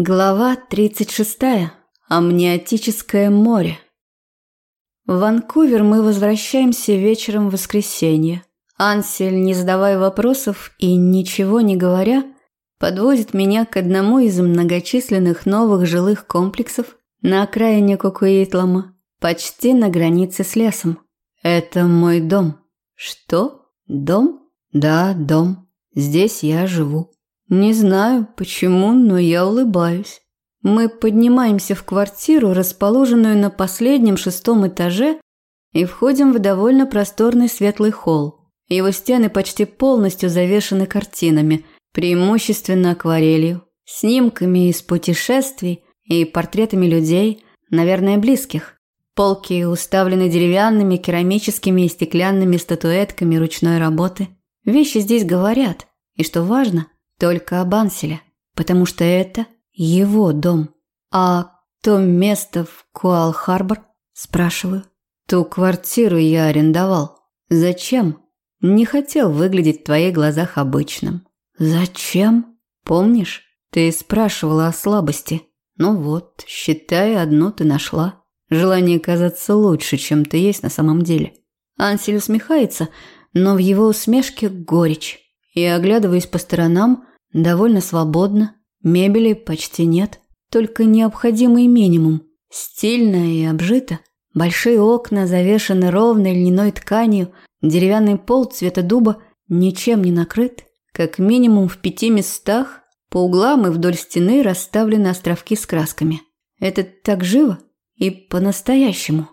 Глава 36. Амниотическое море. В Ванкувер мы возвращаемся вечером в воскресенье. Ансель, не задавая вопросов и ничего не говоря, подвозит меня к одному из многочисленных новых жилых комплексов на окраине Кокуитлама, почти на границе с лесом. Это мой дом. Что? Дом? Да, дом. Здесь я живу. Не знаю, почему, но я улыбаюсь. Мы поднимаемся в квартиру, расположенную на последнем шестом этаже, и входим в довольно просторный светлый холл. Его стены почти полностью завешаны картинами, преимущественно акварелью, снимками из путешествий и портретами людей, наверное, близких. Полки уставлены деревянными, керамическими и стеклянными статуэтками ручной работы. Вещи здесь говорят, и что важно – только об Анселе, потому что это его дом. А то место в Куал-Харбор, спрашиваю. Ту квартиру я арендовал. Зачем? Не хотел выглядеть в твоих глазах обычным. Зачем? Помнишь, ты спрашивала о слабости. Ну вот, считай, одну ты нашла. Желание казаться лучше, чем ты есть на самом деле. Ансель усмехается, но в его усмешке горечь. И, оглядываясь по сторонам, Довольно свободно, мебели почти нет, только необходимый минимум. Стильно и обжито. Большие окна завешаны ровной льняной тканью, деревянный пол цвета дуба ничем не накрыт. Как минимум в пяти местах по углам и вдоль стены расставлены островки с красками. Это так живо и по-настоящему.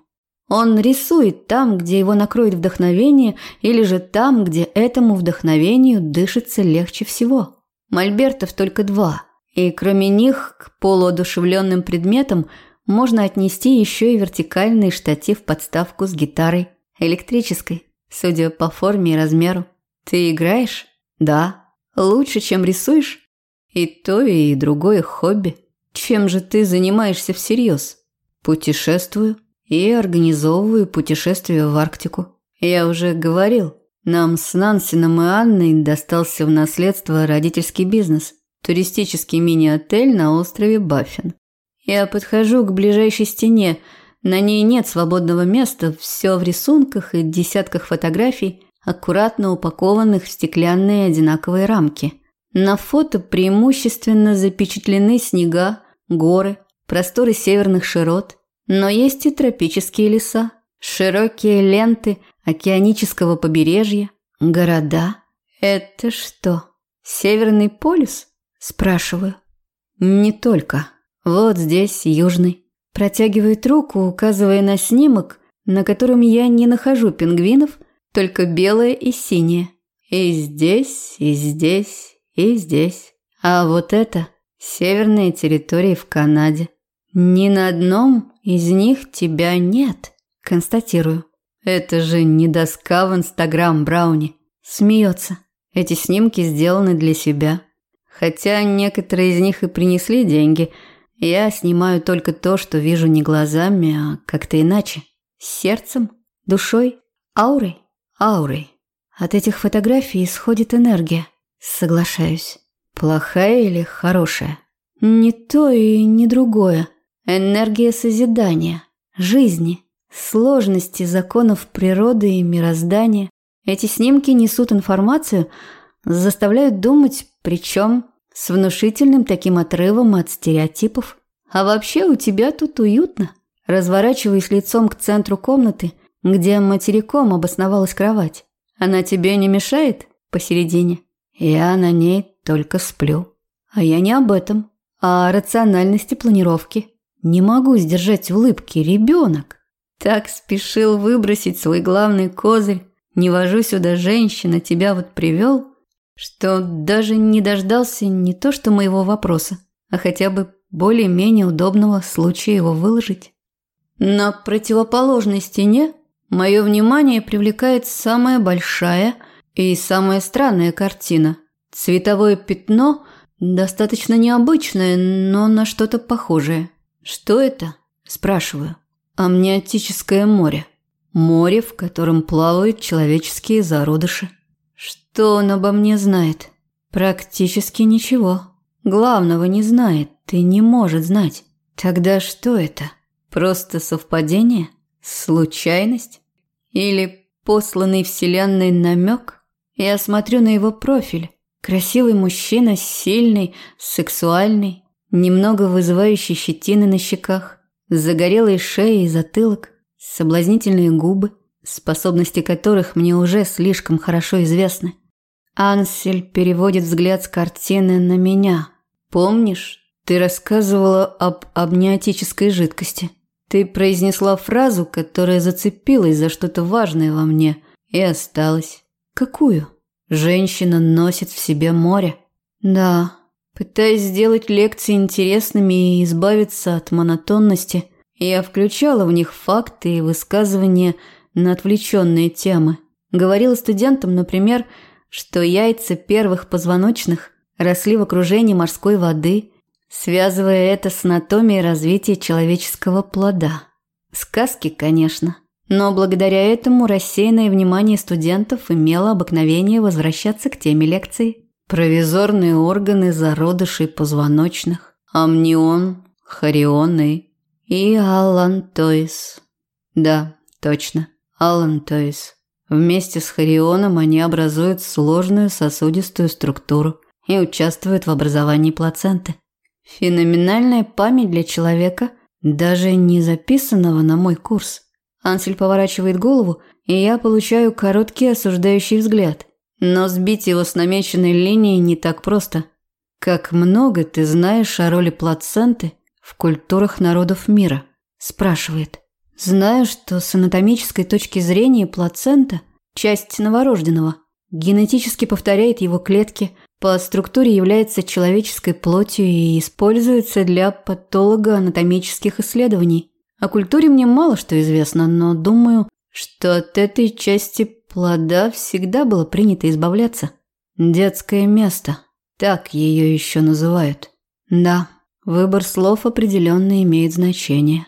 Он рисует там, где его накроет вдохновение, или же там, где этому вдохновению дышится легче всего. Мольбертов только два, и кроме них к полуодушевленным предметам можно отнести еще и вертикальный штатив-подставку с гитарой, электрической, судя по форме и размеру. Ты играешь? Да. Лучше, чем рисуешь? И то, и другое хобби. Чем же ты занимаешься всерьез? Путешествую и организовываю путешествия в Арктику. Я уже говорил, нам с Нансином и Анной достался в наследство родительский бизнес – туристический мини-отель на острове Баффин. Я подхожу к ближайшей стене, на ней нет свободного места, все в рисунках и десятках фотографий, аккуратно упакованных в стеклянные одинаковые рамки. На фото преимущественно запечатлены снега, горы, просторы северных широт, но есть и тропические леса, широкие ленты – океанического побережья, города. Это что, Северный полюс? Спрашиваю. Не только. Вот здесь южный. Протягивает руку, указывая на снимок, на котором я не нахожу пингвинов, только белое и синее. И здесь, и здесь, и здесь. А вот это северные территории в Канаде. Ни на одном из них тебя нет, констатирую. Это же не доска в Инстаграм Брауни. Смеется. Эти снимки сделаны для себя. Хотя некоторые из них и принесли деньги. Я снимаю только то, что вижу не глазами, а как-то иначе. Сердцем, душой, аурой, аурой. От этих фотографий исходит энергия. Соглашаюсь. Плохая или хорошая? Не то и не другое. Энергия созидания, жизни. Сложности законов природы и мироздания. Эти снимки несут информацию, заставляют думать, причем с внушительным таким отрывом от стереотипов. А вообще у тебя тут уютно. Разворачиваясь лицом к центру комнаты, где материком обосновалась кровать. Она тебе не мешает посередине? Я на ней только сплю. А я не об этом, а о рациональности планировки. Не могу сдержать улыбки, ребенок. Так спешил выбросить свой главный козырь. Не вожу сюда женщина, тебя вот привел, что даже не дождался не то что моего вопроса, а хотя бы более-менее удобного случая его выложить. На противоположной стене мое внимание привлекает самая большая и самая странная картина. Цветовое пятно достаточно необычное, но на что-то похожее. Что это? Спрашиваю. Амниотическое море. Море, в котором плавают человеческие зародыши. Что он обо мне знает? Практически ничего. главного не знает и не может знать. Тогда что это? Просто совпадение? Случайность? Или посланный вселенной намек? Я смотрю на его профиль. Красивый мужчина, сильный, сексуальный, немного вызывающий щетины на щеках, загорелые шеи и затылок, соблазнительные губы, способности которых мне уже слишком хорошо известны. Ансель переводит взгляд с картины на меня. «Помнишь, ты рассказывала об амниотической жидкости? Ты произнесла фразу, которая зацепилась за что-то важное во мне и осталась. Какую?» Женщина носит в себе море. Да, пытаясь сделать лекции интересными и избавиться от монотонности, я включала в них факты и высказывания на отвлеченные темы. Говорила студентам, например, что яйца первых позвоночных росли в окружении морской воды, связывая это с анатомией развития человеческого плода. Сказки, конечно. Но благодаря этому рассеянное внимание студентов имело обыкновение возвращаться к теме лекции. Провизорные органы зародышей позвоночных, амнион, хорионы и алантоис. Да, точно, алантоис. Вместе с хорионом они образуют сложную сосудистую структуру и участвуют в образовании плаценты. Феноменальная память для человека, даже не записанного на мой курс. Ансель поворачивает голову, и я получаю короткий осуждающий взгляд. Но сбить его с намеченной линии не так просто. Как много ты знаешь о роли плаценты в культурах народов мира? Спрашивает. Знаю, что с анатомической точки зрения плацента – часть новорожденного. Генетически повторяет его клетки, по структуре является человеческой плотью и используется для патологоанатомических исследований. О культуре мне мало что известно, но думаю, что от этой части плода всегда было принято избавляться. Детское место. Так ее еще называют. Да, выбор слов определенно имеет значение.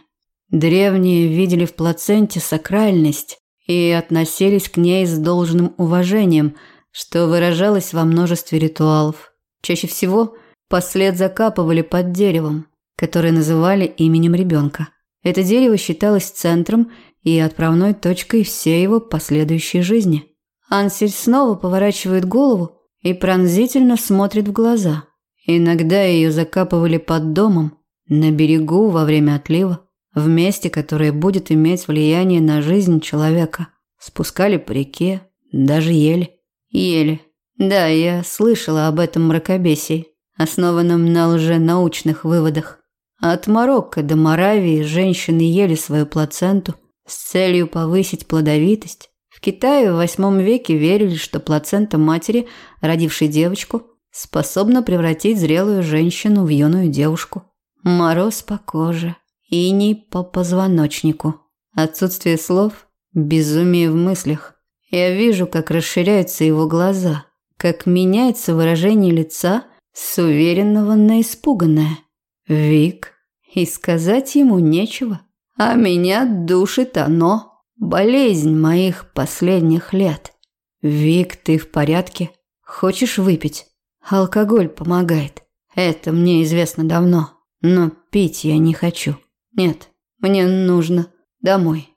Древние видели в плаценте сакральность и относились к ней с должным уважением, что выражалось во множестве ритуалов. Чаще всего послед закапывали под деревом, которое называли именем ребенка. Это дерево считалось центром и отправной точкой всей его последующей жизни. Ансель снова поворачивает голову и пронзительно смотрит в глаза. Иногда ее закапывали под домом, на берегу во время отлива, в месте, которое будет иметь влияние на жизнь человека. Спускали по реке, даже ели. Ели. Да, я слышала об этом мракобесии, основанном на лженаучных выводах. От Марокко до Моравии женщины ели свою плаценту с целью повысить плодовитость. В Китае в восьмом веке верили, что плацента матери, родившей девочку, способна превратить зрелую женщину в юную девушку. Мороз по коже, иней по позвоночнику. Отсутствие слов, безумие в мыслях. Я вижу, как расширяются его глаза, как меняется выражение лица с уверенного на испуганное. Вик, и сказать ему нечего. А меня душит оно, болезнь моих последних лет. Вик, ты в порядке? Хочешь выпить? Алкоголь помогает. Это мне известно давно, но пить я не хочу. Нет, мне нужно домой.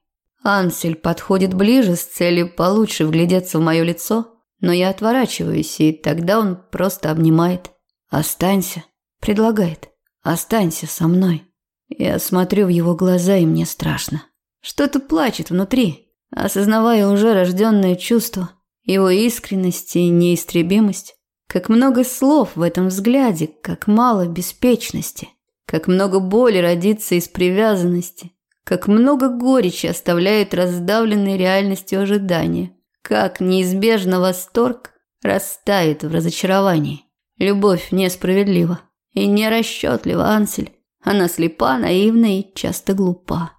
Ансель подходит ближе с целью получше вглядеться в мое лицо, но я отворачиваюсь, и тогда он просто обнимает. «Останься», – предлагает. Останься со мной. Я смотрю в его глаза, и мне страшно. Что-то плачет внутри, осознавая уже рожденное чувство, его искренность и неистребимость. Как много слов в этом взгляде, как мало беспечности, как много боли родится из привязанности, как много горечи оставляет раздавленной реальностью ожидания, как неизбежно восторг растает в разочаровании. Любовь несправедлива. И нерасчетлива Ансель. Она слепа, наивна и часто глупа.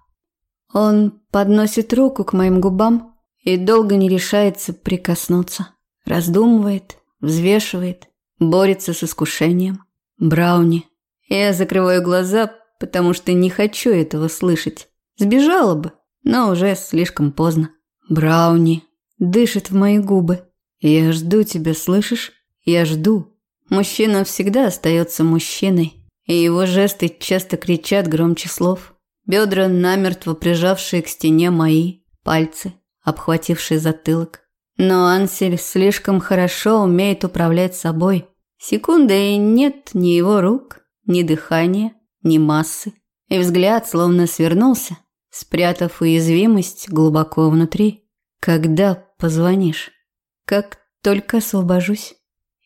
Он подносит руку к моим губам и долго не решается прикоснуться. Раздумывает, взвешивает, борется с искушением. Брауни. Я закрываю глаза, потому что не хочу этого слышать. Сбежала бы, но уже слишком поздно. Брауни. Дышит в мои губы. Я жду тебя, слышишь? Я жду. Мужчина всегда остается мужчиной, и его жесты часто кричат громче слов. Бедра, намертво прижавшие к стене мои, пальцы, обхватившие затылок. Но Ансель слишком хорошо умеет управлять собой. Секунды и нет ни его рук, ни дыхания, ни массы. И взгляд словно свернулся, спрятав уязвимость глубоко внутри. Когда позвонишь? Как только освобожусь.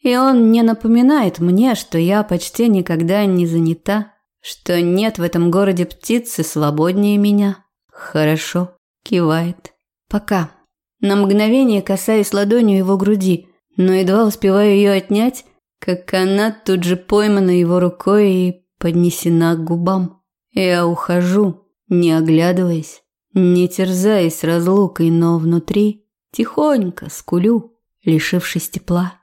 И он не напоминает мне, что я почти никогда не занята, что нет в этом городе птицы свободнее меня. Хорошо, кивает. Пока. На мгновение касаюсь ладонью его груди, но едва успеваю ее отнять, как она тут же поймана его рукой и поднесена к губам. Я ухожу, не оглядываясь, не терзаясь разлукой, но внутри тихонько скулю, лишившись тепла.